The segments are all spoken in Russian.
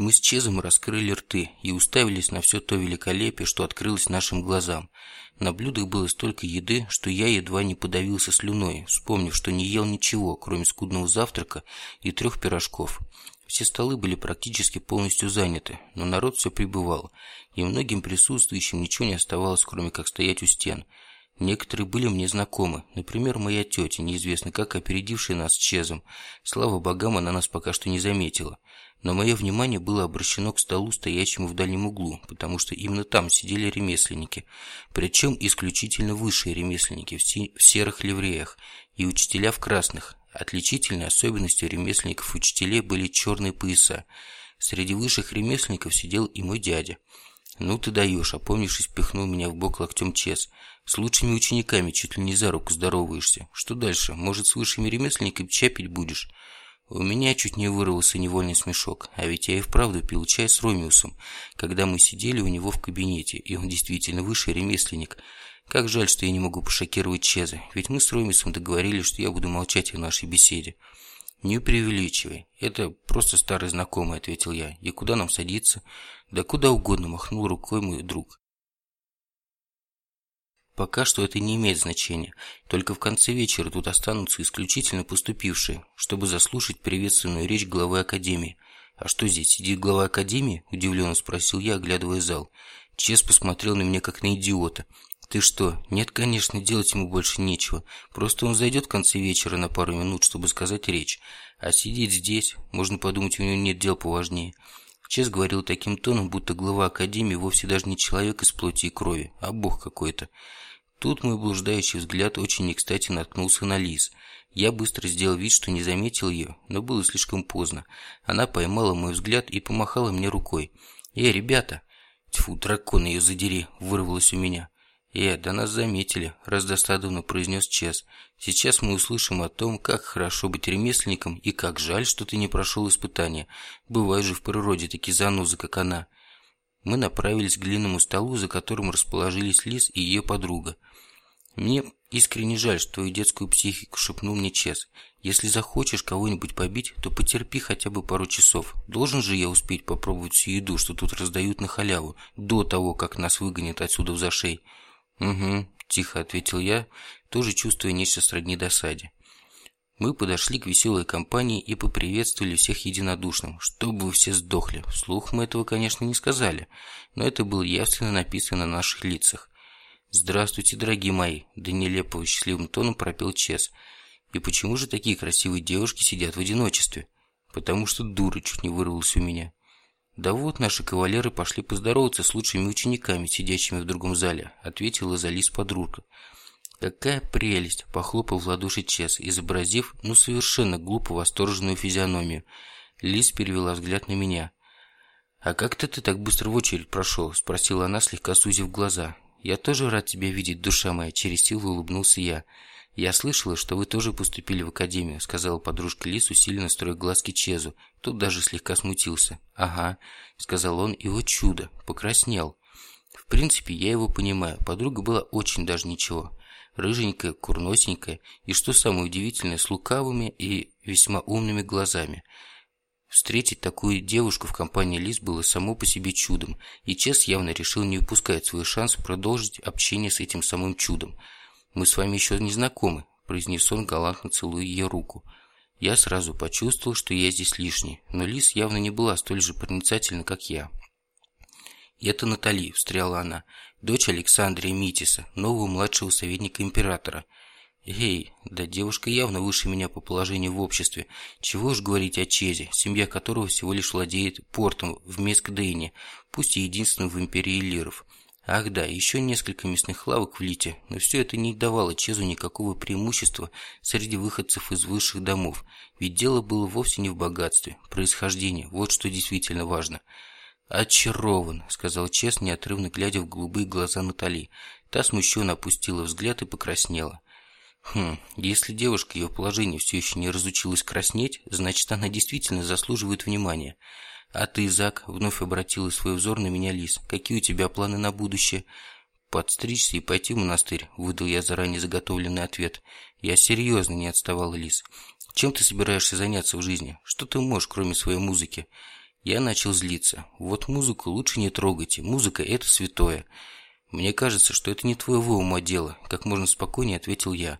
Мы с Чезом раскрыли рты и уставились на все то великолепие, что открылось нашим глазам. На блюдах было столько еды, что я едва не подавился слюной, вспомнив, что не ел ничего, кроме скудного завтрака и трех пирожков. Все столы были практически полностью заняты, но народ все прибывал, и многим присутствующим ничего не оставалось, кроме как стоять у стен. Некоторые были мне знакомы, например, моя тетя, неизвестно как опередившая нас Чезом. Слава богам, она нас пока что не заметила. Но мое внимание было обращено к столу, стоящему в дальнем углу, потому что именно там сидели ремесленники, причем исключительно высшие ремесленники в серых ливреях и учителя в красных, Отличительной особенностью ремесленников-учителей были черные пояса. Среди высших ремесленников сидел и мой дядя. «Ну ты даешь», опомнившись, пихнул меня в бок локтем Чес. «С лучшими учениками чуть ли не за руку здороваешься. Что дальше? Может, с высшими ремесленниками чапить будешь?» У меня чуть не вырвался невольный смешок, а ведь я и вправду пил чай с Ромеусом, когда мы сидели у него в кабинете, и он действительно высший ремесленник – как жаль, что я не могу пошокировать Чеза, ведь мы с Ромисом договорились, что я буду молчать о нашей беседе. «Не преувеличивай. Это просто старый знакомый», — ответил я. «И куда нам садиться?» «Да куда угодно», — махнул рукой мой друг. Пока что это не имеет значения. Только в конце вечера тут останутся исключительно поступившие, чтобы заслушать приветственную речь главы Академии. «А что здесь, сидит глава Академии?» – удивленно спросил я, оглядывая зал. Чес посмотрел на меня как на идиота. «Ты что? Нет, конечно, делать ему больше нечего. Просто он зайдет в конце вечера на пару минут, чтобы сказать речь. А сидеть здесь, можно подумать, у него нет дел поважнее». Чес говорил таким тоном, будто глава Академии вовсе даже не человек из плоти и крови, а бог какой-то. Тут мой блуждающий взгляд очень не кстати наткнулся на Лиз. Я быстро сделал вид, что не заметил ее, но было слишком поздно. Она поймала мой взгляд и помахала мне рукой. «Эй, ребята!» Тьфу, дракон ее задери, вырвалось у меня. «Э, да нас заметили», – раздосадованно произнес Чес. «Сейчас мы услышим о том, как хорошо быть ремесленником и как жаль, что ты не прошел испытания. Бывают же в природе такие занозы, как она». Мы направились к длинному столу, за которым расположились Лиз и ее подруга. «Мне искренне жаль, что твою детскую психику», – шепнул мне Чес. «Если захочешь кого-нибудь побить, то потерпи хотя бы пару часов. Должен же я успеть попробовать всю еду, что тут раздают на халяву, до того, как нас выгонят отсюда в зашей». «Угу», – тихо ответил я, тоже чувствуя нечто сродни досаде. Мы подошли к веселой компании и поприветствовали всех единодушным, чтобы вы все сдохли. Вслух мы этого, конечно, не сказали, но это было явственно написано на наших лицах. «Здравствуйте, дорогие мои!» – да нелепо счастливым тоном пропел Чес. «И почему же такие красивые девушки сидят в одиночестве?» «Потому что дура чуть не вырвалась у меня». «Да вот наши кавалеры пошли поздороваться с лучшими учениками, сидящими в другом зале», ответила Залис подруга. «Какая прелесть!» – похлопал в ладоши Чес, изобразив, ну, совершенно глупо восторженную физиономию. Лис перевела взгляд на меня. «А как-то ты так быстро в очередь прошел?» – спросила она, слегка сузив глаза. «Я тоже рад тебя видеть, душа моя!» – через силу улыбнулся я. «Я слышала, что вы тоже поступили в академию», — сказала подружка Лис, усиленно строя глазки Чезу. Тот даже слегка смутился. «Ага», — сказал он, и вот чудо, покраснел. В принципе, я его понимаю. Подруга была очень даже ничего. Рыженькая, курносенькая, и, что самое удивительное, с лукавыми и весьма умными глазами. Встретить такую девушку в компании Лис было само по себе чудом, и Чес явно решил не упускать свой шанс продолжить общение с этим самым чудом – «Мы с вами еще не знакомы», – произнес он, галантно целуя ее руку. Я сразу почувствовал, что я здесь лишний, но Лис явно не была столь же проницательна, как я. «Это Натали», – встряла она, – «дочь Александрия Митиса, нового младшего советника императора». «Эй, да девушка явно выше меня по положению в обществе. Чего уж говорить о Чезе, семья которого всего лишь владеет портом в Мескдейне, пусть и единственным в империи лиров. Ах да, еще несколько мясных лавок в Лите, но все это не давало Чезу никакого преимущества среди выходцев из высших домов, ведь дело было вовсе не в богатстве, происхождении, вот что действительно важно. «Очарован», — сказал Чез, неотрывно глядя в голубые глаза Натали. Та смущенно опустила взгляд и покраснела. Хм, если девушка ее положение все еще не разучилась краснеть, значит она действительно заслуживает внимания. «А ты, Зак?» – вновь обратила свой взор на меня Лис. «Какие у тебя планы на будущее?» «Подстричься и пойти в монастырь», – выдал я заранее заготовленный ответ. «Я серьезно не отставала Лис. Чем ты собираешься заняться в жизни? Что ты можешь, кроме своей музыки?» Я начал злиться. Вот музыку лучше не трогайте. Музыка – это святое. Мне кажется, что это не твоего ума дело, как можно спокойнее ответил я.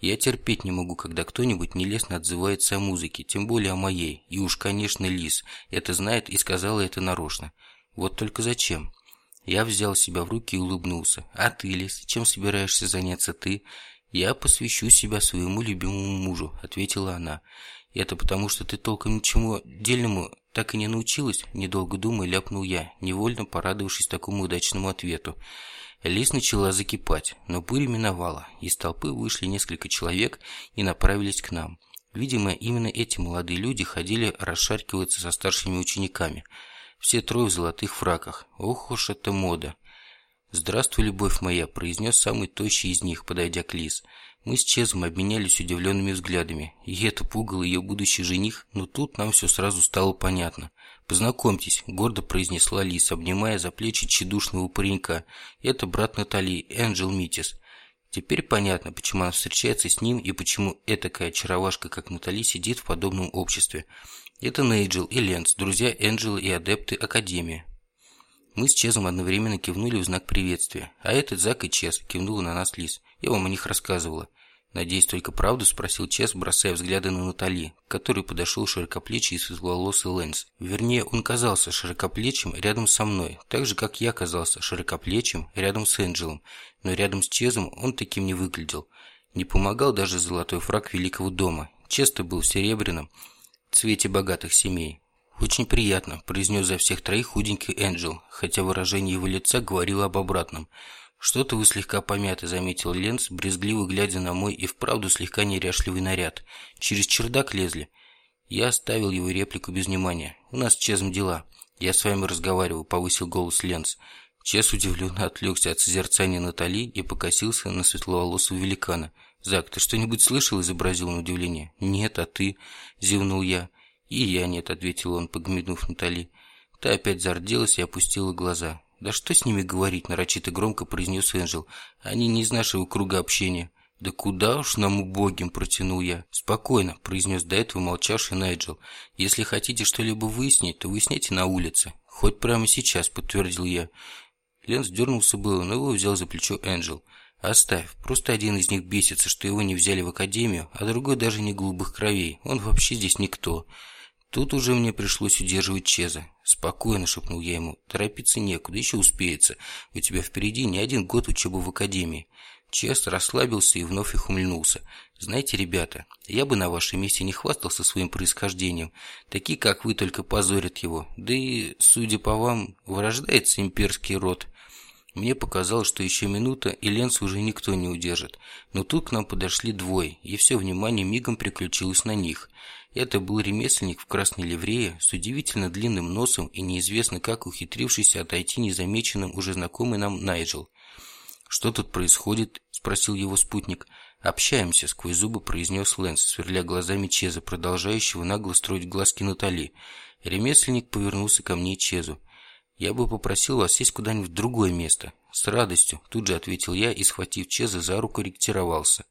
Я терпеть не могу, когда кто-нибудь нелестно отзывается о музыке, тем более о моей. И уж, конечно, Лис это знает и сказала это нарочно. Вот только зачем? Я взял себя в руки и улыбнулся. А ты, Лис, чем собираешься заняться ты? Я посвящу себя своему любимому мужу, ответила она. Это потому, что ты толком ничему дельному так и не научилась, недолго думая, ляпнул я, невольно порадовавшись такому удачному ответу. Лис начала закипать, но буря миновала. Из толпы вышли несколько человек и направились к нам. Видимо, именно эти молодые люди ходили расшаркиваться со старшими учениками. Все трое в золотых фраках. Ох уж это мода. «Здравствуй, любовь моя», – произнес самый тощий из них, подойдя к Лис. Мы с Чезом обменялись удивленными взглядами, и это пугало ее будущий жених, но тут нам все сразу стало понятно. «Познакомьтесь», – гордо произнесла Лис, обнимая за плечи тщедушного паренька. «Это брат Натали, Энджел Митис». Теперь понятно, почему она встречается с ним и почему этакая очаровашка, как Натали, сидит в подобном обществе. Это Нейджел и Ленс, друзья Энджела и адепты Академии. Мы с Чезом одновременно кивнули в знак приветствия, а этот Зак и Чез кивнула на нас Лис. Я вам о них рассказывала. «Надеюсь, только правду?» – спросил Чес, бросая взгляды на Натали, к которой подошел широкоплечий и светловолосый Лэнс. Вернее, он казался широкоплечим рядом со мной, так же, как я казался широкоплечим рядом с Энджелом, но рядом с Чезом он таким не выглядел. Не помогал даже золотой фраг Великого дома. Чес-то был в серебряном цвете богатых семей. «Очень приятно», – произнес за всех троих худенький Энджел, хотя выражение его лица говорило об обратном – «Что-то вы слегка помяты», — заметил Ленц, брезгливо глядя на мой и вправду слегка неряшливый наряд. «Через чердак лезли». Я оставил его реплику без внимания. «У нас с Чезом дела. Я с вами разговаривал», — повысил голос Ленц. Чез удивленно отвлекся от созерцания Натали и покосился на светловолосого великана. «Зак, ты что-нибудь слышал?» – изобразил на удивление. «Нет, а ты?» – зевнул я. «И я нет», – ответил он, погмеднув Натали. Та опять зарделась и опустила глаза. «Да что с ними говорить?» – нарочито громко произнес Энджел. «Они не из нашего круга общения». «Да куда уж нам убогим?» – протянул я. «Спокойно», – произнес до этого молчавший Найджел. «Если хотите что-либо выяснить, то выясняйте на улице». «Хоть прямо сейчас», – подтвердил я. Ленс дернулся было, но его взял за плечо Энджел. «Оставь. Просто один из них бесится, что его не взяли в академию, а другой даже не голубых кровей. Он вообще здесь никто». Тут уже мне пришлось удерживать Чеза. «Спокойно», – шепнул я ему. «Торопиться некуда, еще успеется. У тебя впереди не один год учебы в академии». Чез расслабился и вновь ухмыльнулся. «Знаете, ребята, я бы на вашем месте не хвастался своим происхождением. Такие, как вы, только позорят его. Да и, судя по вам, вырождается имперский род». Мне показалось, что еще минута, и Ленс уже никто не удержит. Но тут к нам подошли двое, и все внимание мигом приключилось на них – это был ремесленник в красной ливрее с удивительно длинным носом и неизвестно как ухитрившийся отойти незамеченным уже знакомый нам Найджел. «Что тут происходит?» – спросил его спутник. «Общаемся», – сквозь зубы произнес Лэнс, сверля глазами Чеза, продолжающего нагло строить глазки Натали. Ремесленник повернулся ко мне Чезу. «Я бы попросил вас сесть куда-нибудь в другое место». «С радостью», – тут же ответил я и, схватив Чеза за руку, ретировался.